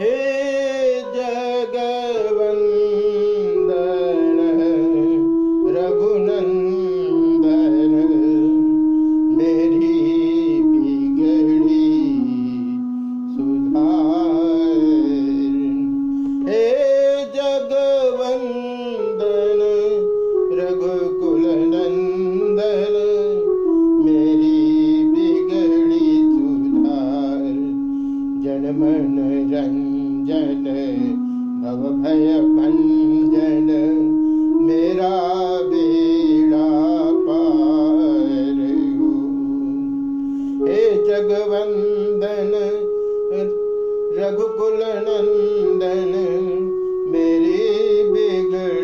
Hey! रघुकुल नंदन मेरी बिगड़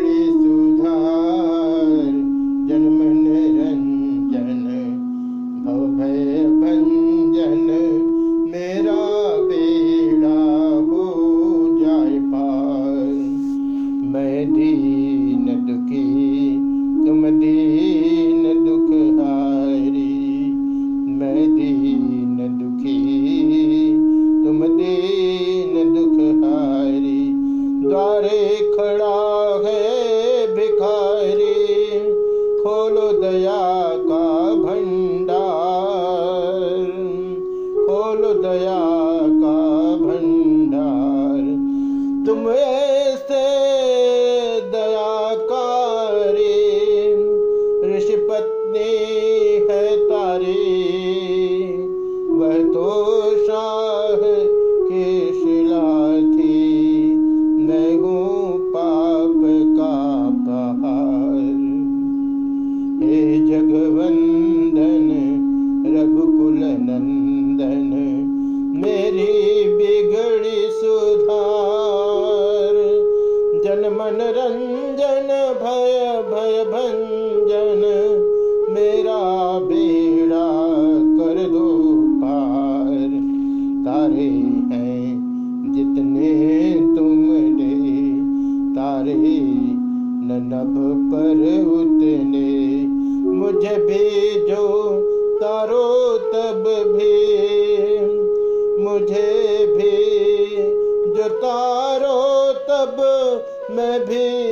é, हार नभ पर उतने मुझे भी जो तारो तब भी। मुझे भी जो तारो तब मैं भी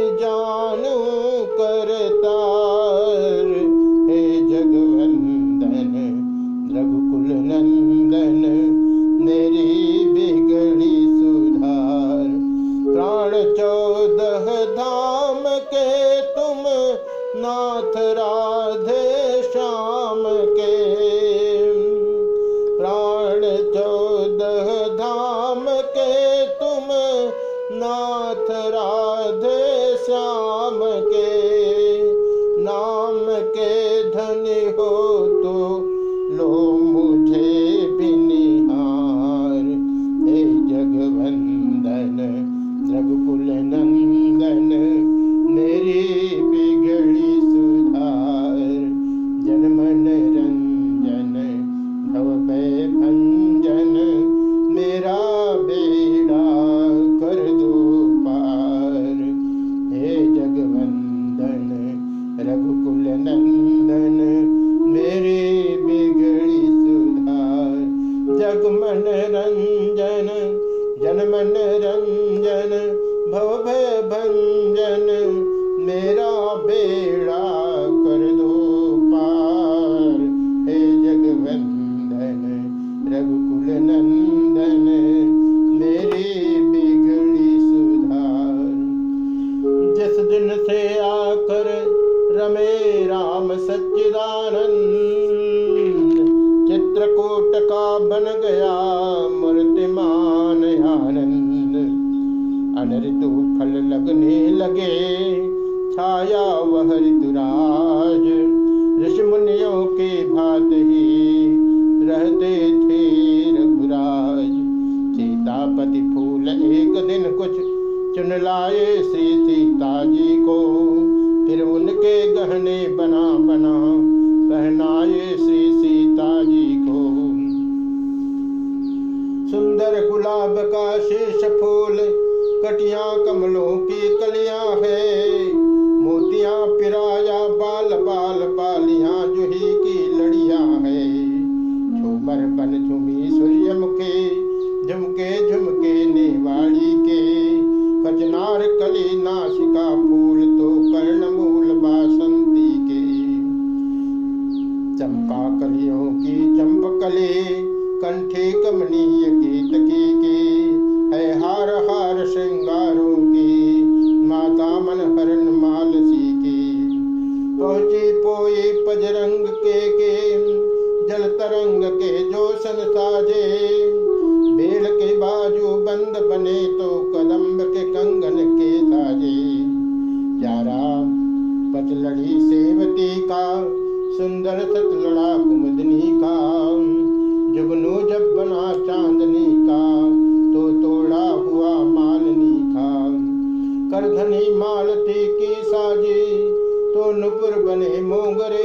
ज्ञान ऋतु फल लगने लगे। छाया वह ऋतुराज ऋषि मुनियों के भात ही रहते थे रघुराज। सीतापति फूल एक दिन कुछ चुन लाए श्री सीता जी को, फिर उनके गहने बना बना कुमार कली नासिका फूल तो कर्ण मूल बासंती के चंपा कलियों की चंप कले कंठे कमनीय गीत के के है हार हार श्रृंगारों की माता मन हरण मालसी की पहुँचे पोए पजरंग के के जल तरंग के जो सन साजे। बेल के बाजू बंद बने तो कदम्ब के कंगन के साजे। यारा पचलड़ी सेवती का, सुंदर सतलड़ा कुमुदनी का। जुगनू जब बना चांदनी का तो तोड़ा हुआ मालनी का। करधनी मालती की साजी तो नुपुर बने मोगरे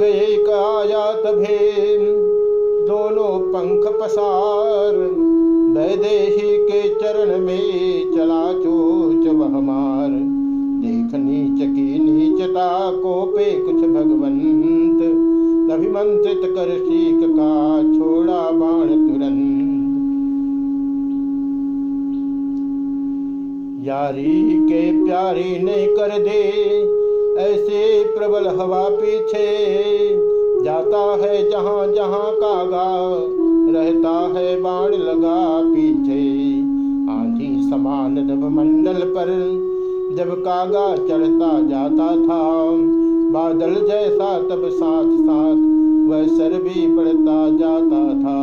काग एक आया तभे दोनों पंख पसार। वैदेही के चरण में चला चोच वह मार। देख नीच की नीचता को पे कुछ भगवंत। अभिमंत्रित कर सीख का छोड़ा बाण तुरंत। यारी के प्यारी ने कर दे। ऐसे प्रबल हवा पीछे जाता है जहाँ जहाँ कागा रहता है बाण लगा पीछे। आंधी समान नभ मंडल पर जब कागा चढ़ता जाता था। बादल जैसा तब साथ साथ वह सर भी बढ़ता जाता था।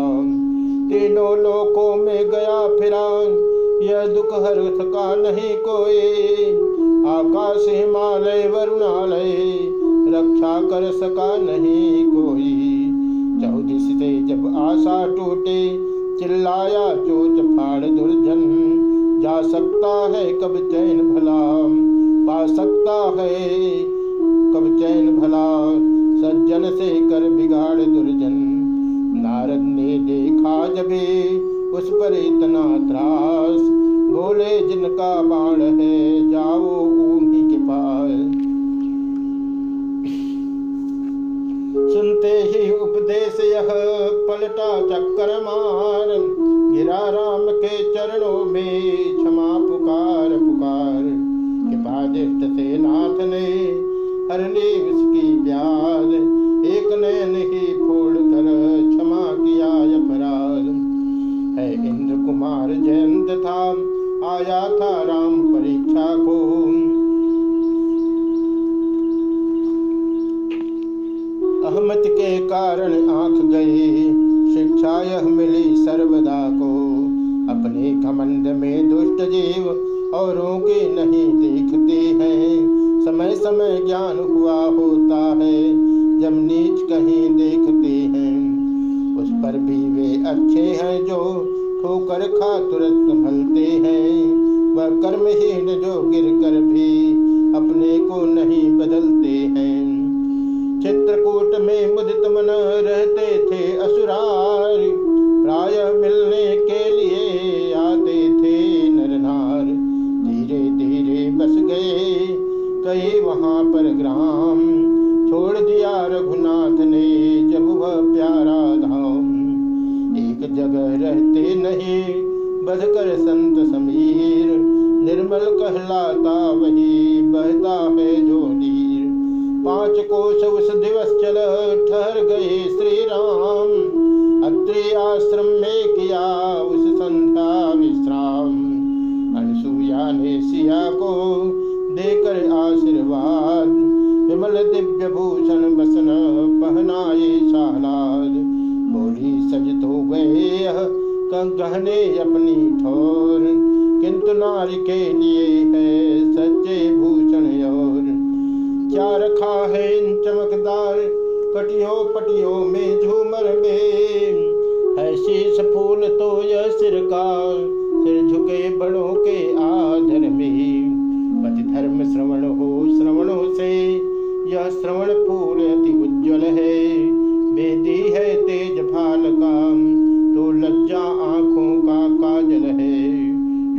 तीनों लोकों में गया फिरा दुख हर सका नहीं कोई। आकाश, हिमालय, वरुणालय, रक्षा कर सका नहीं कोई। चौदिस से जब आशा टूटे, चिल्लाया चोच फाड़ दुर्जन। जा सकता है कब चैन भला, पा सकता है कब चैन भला, सज्जन से कर बिगाड़ दुर्जन। नारद ने देखा जबे उस पर इतना त्रास बोले जिनका बाण है, जाओ उन्हीं के पास। सुनते ही उपदेश यह, पलटा चक्कर मार। गिरा राम के चरणों में क्षमा पुकार पुकार। कृपादिष्ट से नाथ ने हर ली उसकी ब्याज आया था राम परीक्षा को। अहमद के कारण आँख गई, शिक्षा यह मिली सर्वदा को। अपने घमंड में दुष्ट जीव औरों के नहीं देखते हैं। समय समय ज्ञान हुआ होता है, जब नीच कहीं देखते हैं। उस पर भी वे अच्छे हैं जो ठोकर खा तुरंत संभलते हैं। वह कर्महीन जो गिर कर भी अपने को नहीं बदलते हैं। चित्रकूट में मुदित मन रहते थे असुरार। प्राय मिलने के लिए आते थे नरनार। धीरे धीरे बस गए कई वहाँ पर ग्राम। छोड़ दिया रघुनाथ ने जगह रहते नहीं। बधकर संत समीर, निर्मल कहलाता वही, बहता है जो नीर। पाँच कोश उस दिवस चल, ठहर गए श्री राम अत्रि आश्रम में किया है इन चमकदार, कटियों पटियों में झूमर में है शीश फूल तो यह सिर का, सिर झुके बड़ों के आधर में। पति धर्म श्रवण हो, श्रवणों से यह श्रवण फूल अति उज्जवल है। बेदी है तेज भाल का तो लज्जा आँखों का काजल है।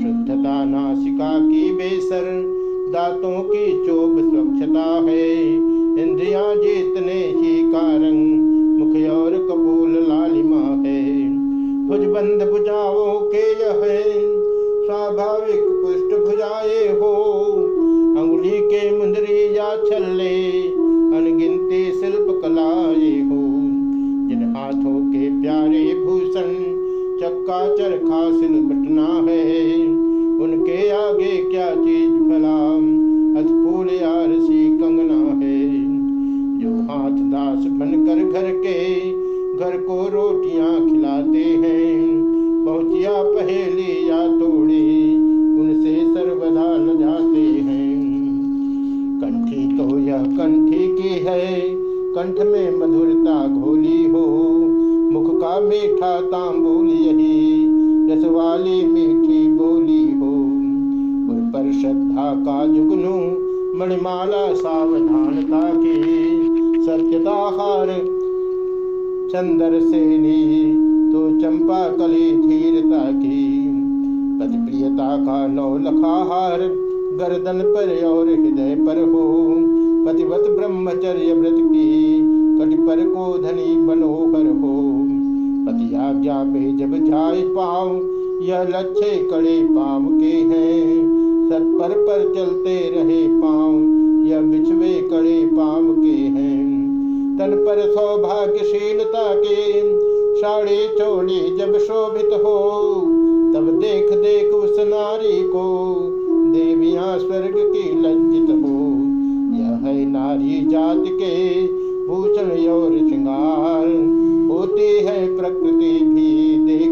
शुद्धता नासिका की बेसर, दांतों की इंद्रिया जीतने ही कारण, मुख और कपूल लालिमा है। भुज बंद भुजाओ के यह स्वाभाविक पुष्ट भुजाए हो। अंगुली के मुंदरी या छल्ले, अनगिनती शिल्प कला कंठ में मधुरता घोली हो, मुख का मीठा तांबूल यही, रस वाली मीठी बोली हो। उर पर श्रद्धा का जुगनू, मणिमाला सावधानता की सत्यता हार चंदर सेनी तो चंपा कली धीरता की। पति प्रियता का नौ लखाहार, गर्दन पर और हृदय पर हो पतिवत ब्रह्मचर्य व्रत की। कट पर को धनी मनोहर हो। पति आज्ञा में जब जाए पाँव, यह लच्छे कड़े पाँव के हैं। सत्पर पर चलते रहे पाँव, यह बिछवे कड़े पाँव के हैं। तन पर सौभाग्यशीलता के साड़ी चोली जब शोभित हो। तब देख देख उस नारी को, देवियाँ स्वर्ग की लज्जित हो। है नारी जात के भूषण और श्रृंगार। होती है प्रकृति भी देख